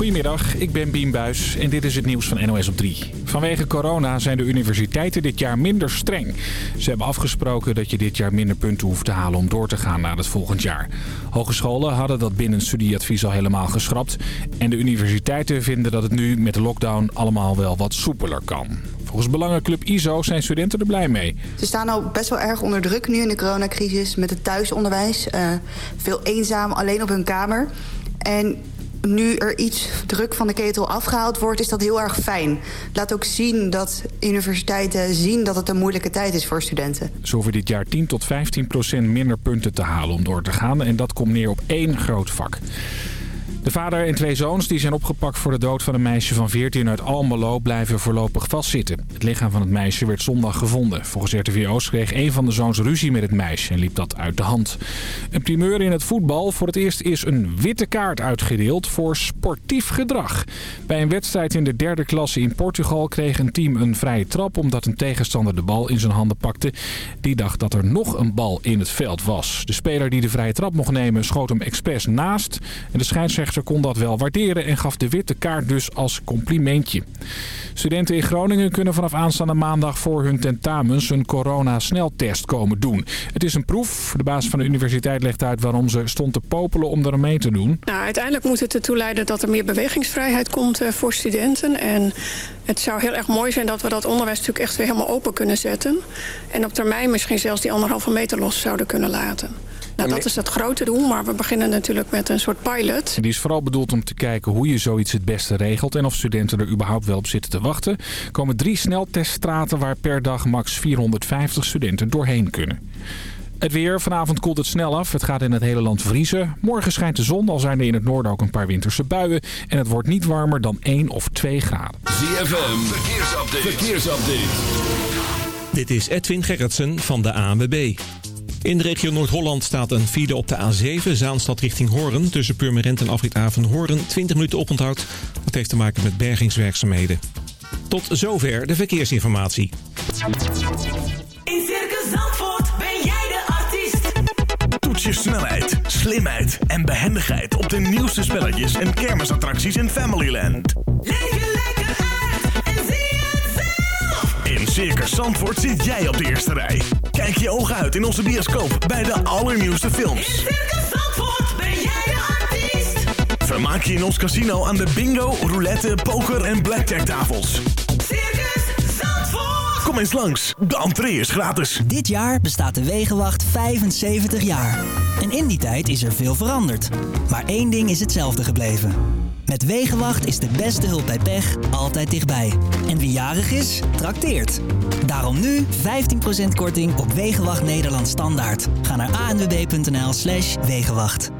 Goedemiddag, ik ben Bien Buis en dit is het nieuws van NOS op 3. Vanwege corona zijn de universiteiten dit jaar minder streng. Ze hebben afgesproken dat je dit jaar minder punten hoeft te halen om door te gaan naar het volgend jaar. Hogescholen hadden dat binnen studieadvies al helemaal geschrapt. En de universiteiten vinden dat het nu met de lockdown allemaal wel wat soepeler kan. Volgens Belangenclub ISO zijn studenten er blij mee. Ze staan al best wel erg onder druk nu in de coronacrisis met het thuisonderwijs. Uh, veel eenzaam, alleen op hun kamer. En nu er iets druk van de ketel afgehaald wordt, is dat heel erg fijn. Laat ook zien dat universiteiten zien dat het een moeilijke tijd is voor studenten. Ze hoeven dit jaar 10 tot 15 procent minder punten te halen om door te gaan. En dat komt neer op één groot vak. De vader en twee zoons die zijn opgepakt voor de dood van een meisje van 14 uit Almelo blijven voorlopig vastzitten. Het lichaam van het meisje werd zondag gevonden. Volgens RTV Oost kreeg een van de zoons ruzie met het meisje en liep dat uit de hand. Een primeur in het voetbal. Voor het eerst is een witte kaart uitgedeeld voor sportief gedrag. Bij een wedstrijd in de derde klasse in Portugal kreeg een team een vrije trap omdat een tegenstander de bal in zijn handen pakte. Die dacht dat er nog een bal in het veld was. De speler die de vrije trap mocht nemen schoot hem expres naast. En de scheidsrechter kon dat wel waarderen en gaf de witte kaart dus als complimentje. Studenten in Groningen kunnen vanaf aanstaande maandag voor hun tentamens een corona-sneltest komen doen. Het is een proef. De baas van de universiteit legt uit waarom ze stond te popelen om er mee te doen. Nou, uiteindelijk moet het ertoe leiden dat er meer bewegingsvrijheid komt eh, voor studenten. En het zou heel erg mooi zijn dat we dat onderwijs natuurlijk echt weer helemaal open kunnen zetten. En op termijn misschien zelfs die anderhalve meter los zouden kunnen laten. Nou, dat is het grote doel, maar we beginnen natuurlijk met een soort pilot. Die is vooral bedoeld om te kijken hoe je zoiets het beste regelt... en of studenten er überhaupt wel op zitten te wachten. Er komen drie snelteststraten waar per dag max 450 studenten doorheen kunnen. Het weer. Vanavond koelt het snel af. Het gaat in het hele land vriezen. Morgen schijnt de zon, al zijn er in het noorden ook een paar winterse buien. En het wordt niet warmer dan 1 of 2 graden. ZFM. Verkeersupdate. Verkeersupdate. Dit is Edwin Gerritsen van de ANWB. In de regio Noord-Holland staat een file op de A7, Zaanstad richting Hoorn. Tussen Purmerend en Afrit Hoorn 20 minuten oponthoud. Dat heeft te maken met bergingswerkzaamheden. Tot zover de verkeersinformatie. In Circus Zandvoort ben jij de artiest. Toets je snelheid, slimheid en behendigheid op de nieuwste spelletjes en kermisattracties in Familyland. Leef Circus Zandvoort zit jij op de eerste rij. Kijk je ogen uit in onze bioscoop bij de allernieuwste films. In Circus Zandvoort ben jij de artiest. Vermaak je in ons casino aan de bingo, roulette, poker en blackjack tafels. Circus Zandvoort. Kom eens langs, de entree is gratis. Dit jaar bestaat de Wegenwacht 75 jaar. En in die tijd is er veel veranderd. Maar één ding is hetzelfde gebleven. Met Wegenwacht is de beste hulp bij pech altijd dichtbij. En wie jarig is, trakteert. Daarom nu 15% korting op Wegenwacht Nederland Standaard. Ga naar anwb.nl slash Wegenwacht.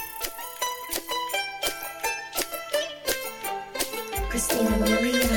Christina Milian,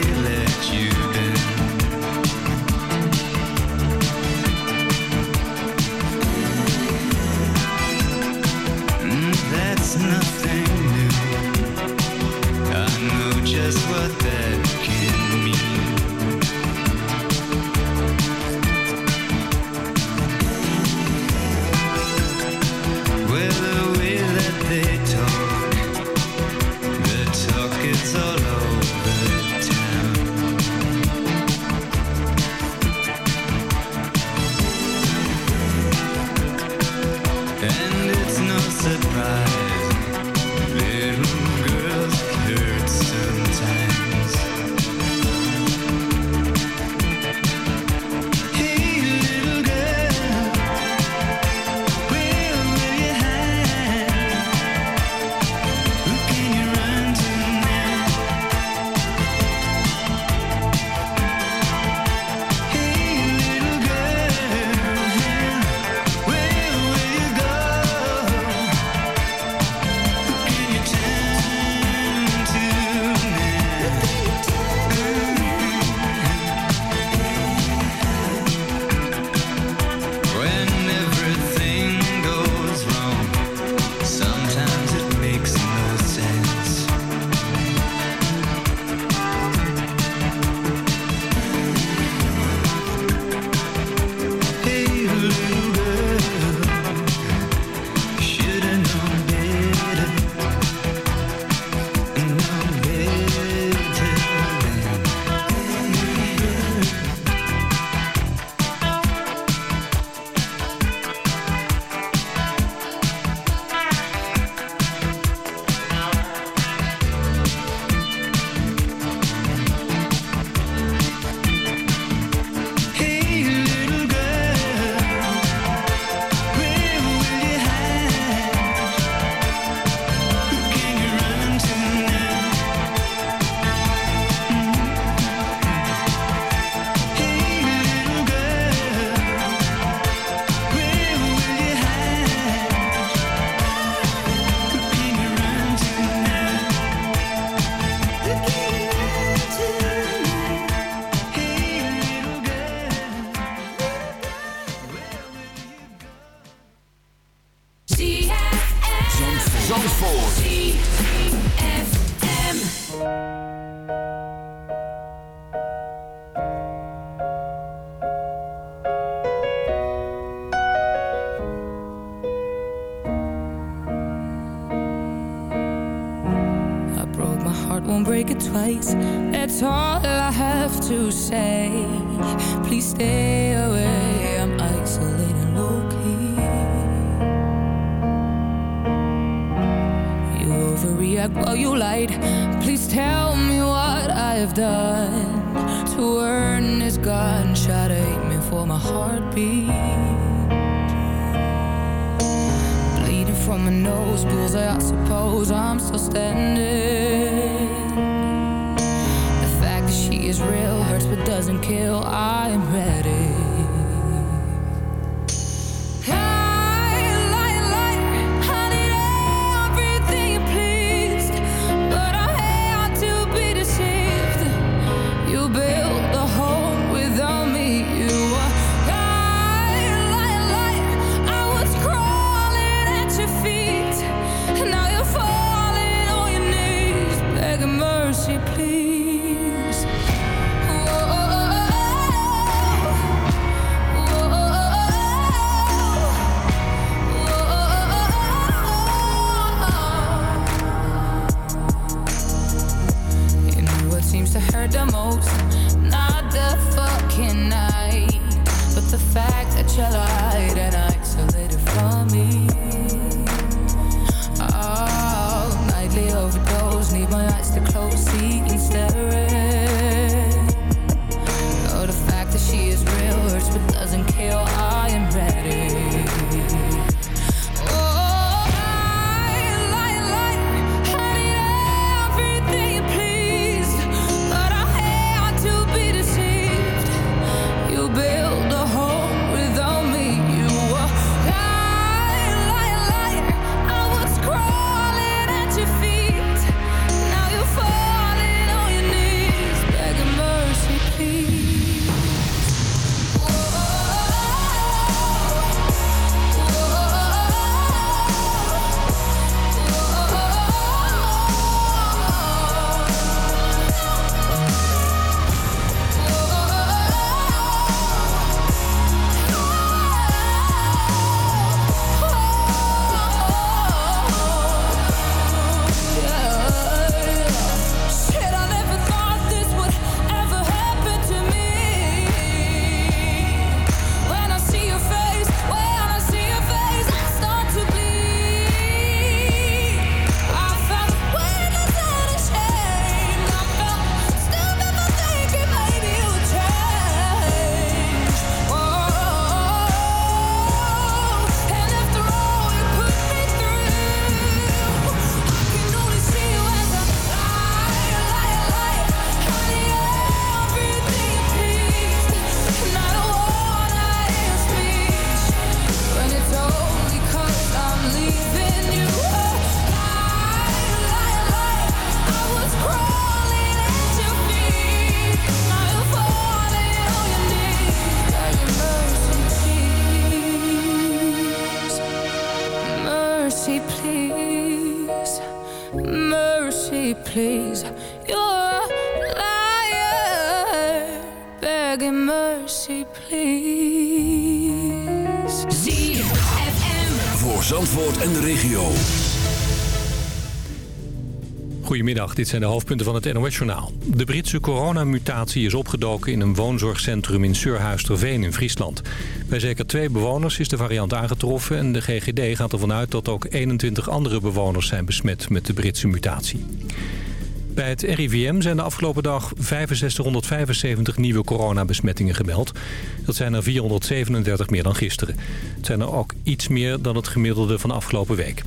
did twice. dit zijn de hoofdpunten van het NOS-journaal. De Britse coronamutatie is opgedoken in een woonzorgcentrum in Surhuisterveen in Friesland. Bij zeker twee bewoners is de variant aangetroffen... en de GGD gaat ervan uit dat ook 21 andere bewoners zijn besmet met de Britse mutatie. Bij het RIVM zijn de afgelopen dag 6575 nieuwe coronabesmettingen gemeld. Dat zijn er 437 meer dan gisteren. Het zijn er ook iets meer dan het gemiddelde van afgelopen week.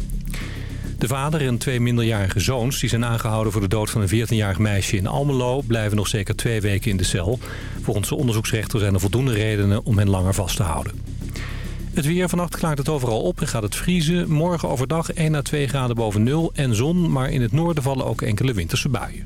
De vader en twee minderjarige zoons die zijn aangehouden voor de dood van een 14-jarig meisje in Almelo... blijven nog zeker twee weken in de cel. Volgens de onderzoeksrechter zijn er voldoende redenen om hen langer vast te houden. Het weer vannacht klaart het overal op en gaat het vriezen. Morgen overdag 1 na 2 graden boven nul en zon, maar in het noorden vallen ook enkele winterse buien.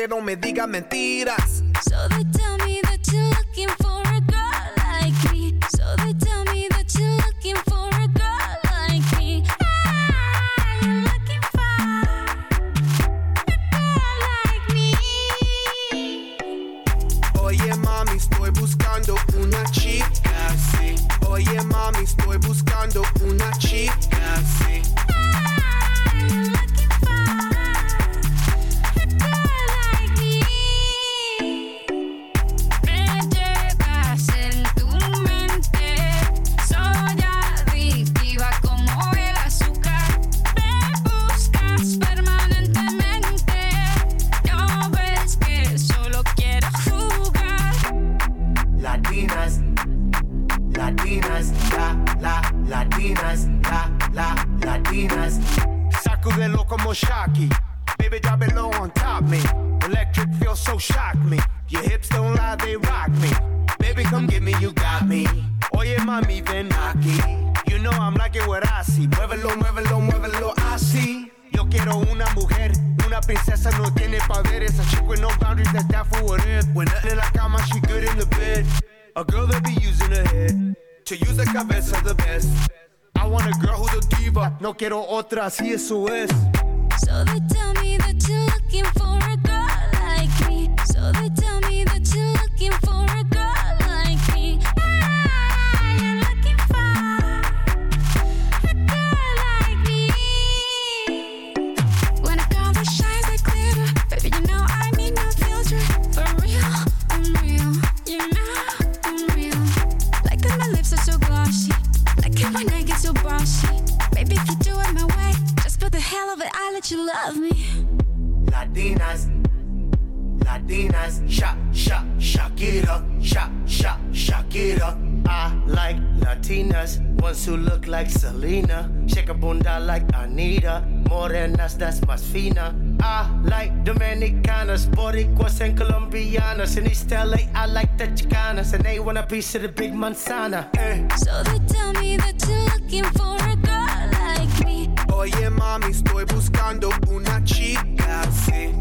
Que no me diga mentiras. atrás y eso es. when piece of the big Mansana. Hey. Eh. So they tell me that you're looking for a girl like me. Oye, mami, estoy buscando una chica.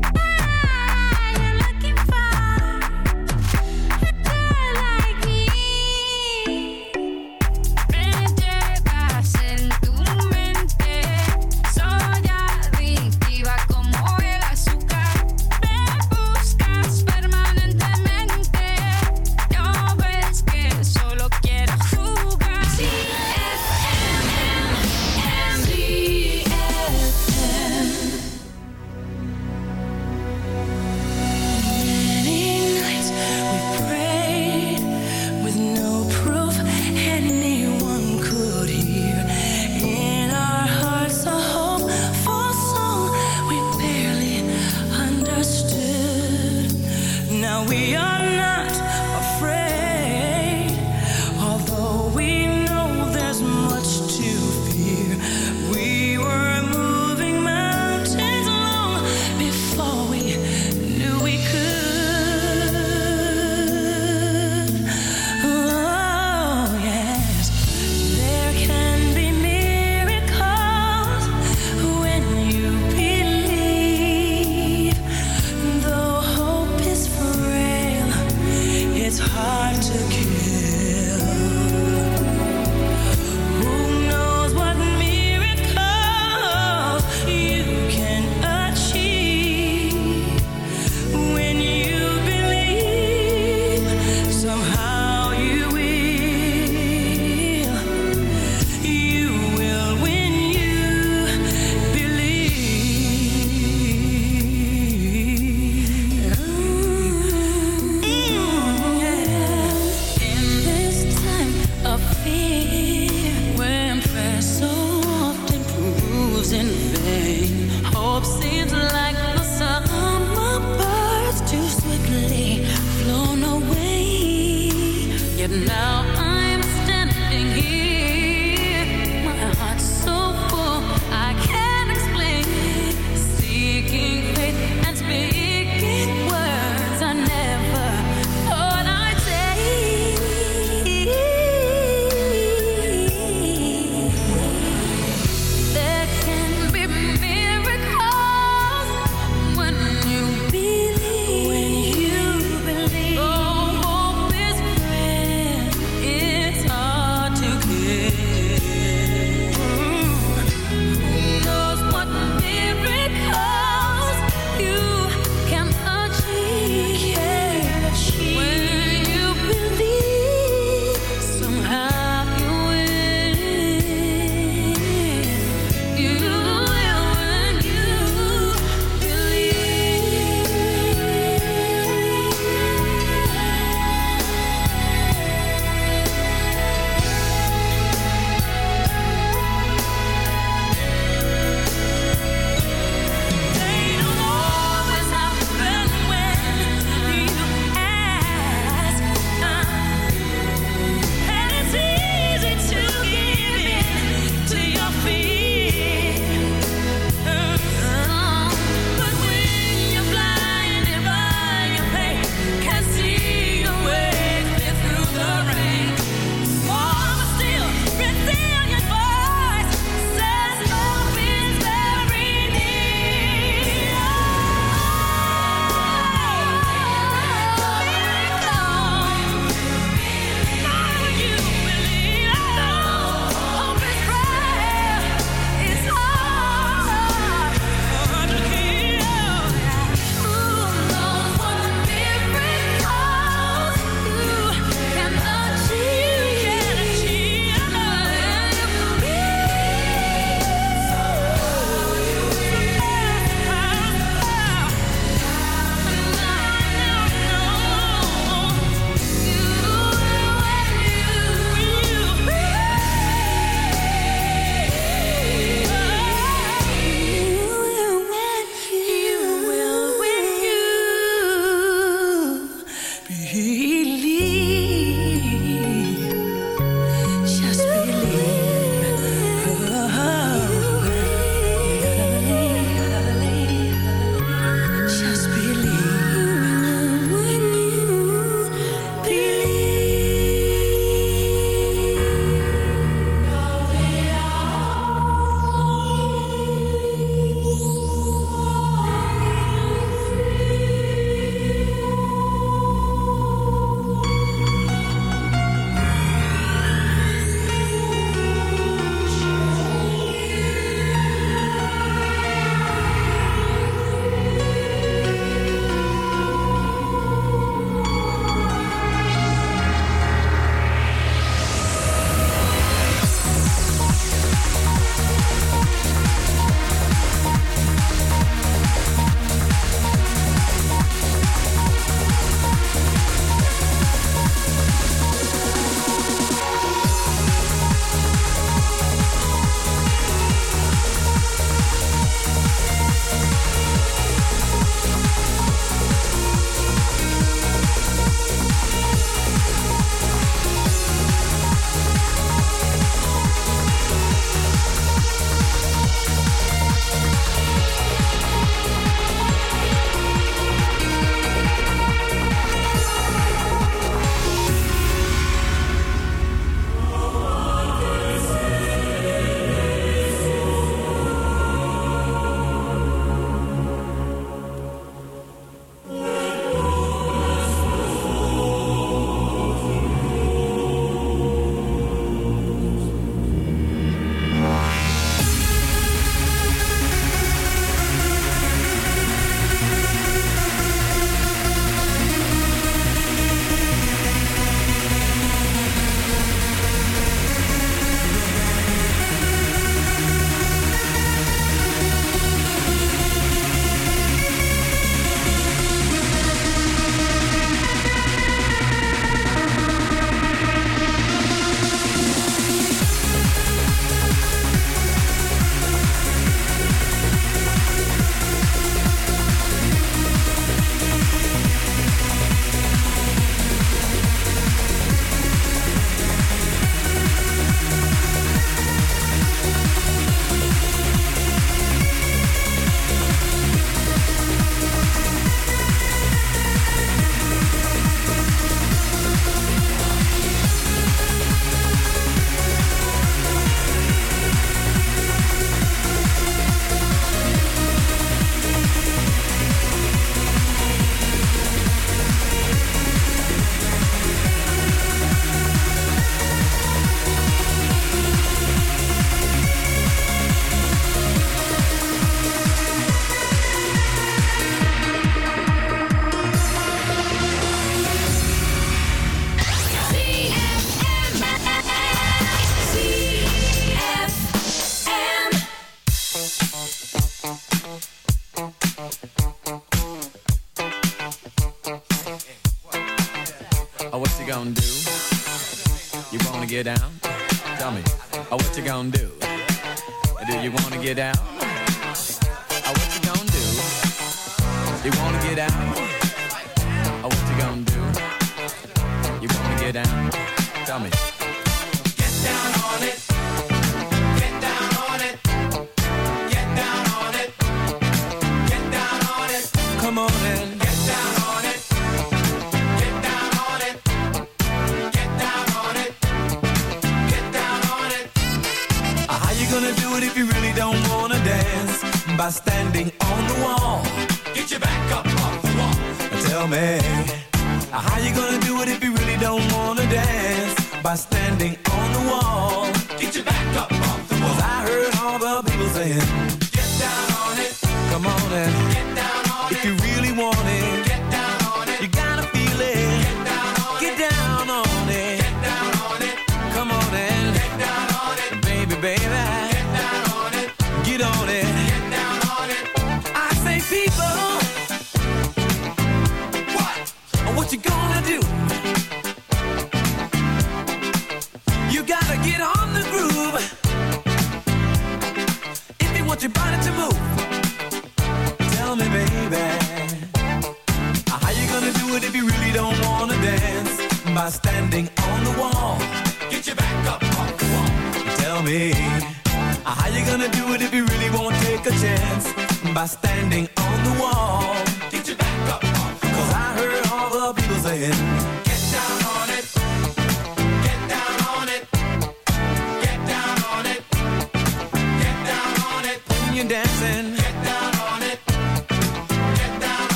do.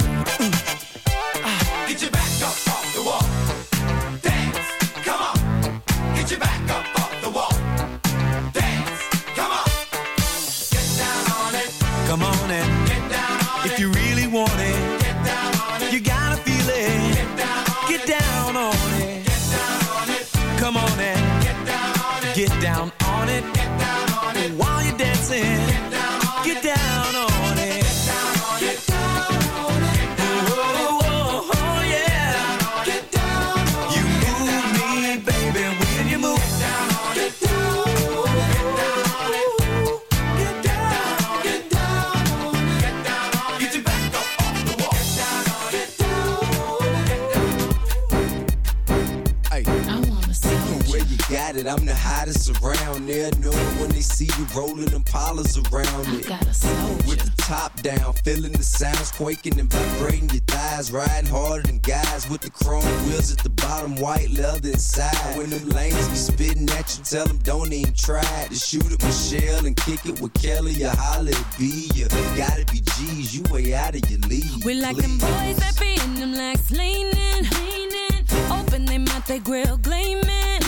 London. feeling the sounds quaking and vibrating your thighs, riding harder than guys with the chrome wheels at the bottom, white leather inside. When them lanes be spitting at you, tell them don't even try to shoot at Michelle and kick it with Kelly or Holly B. You gotta be G's, you way out of your league. We like them boys that be in them legs leaning, leaning. Open their mouth, they grill gleaming.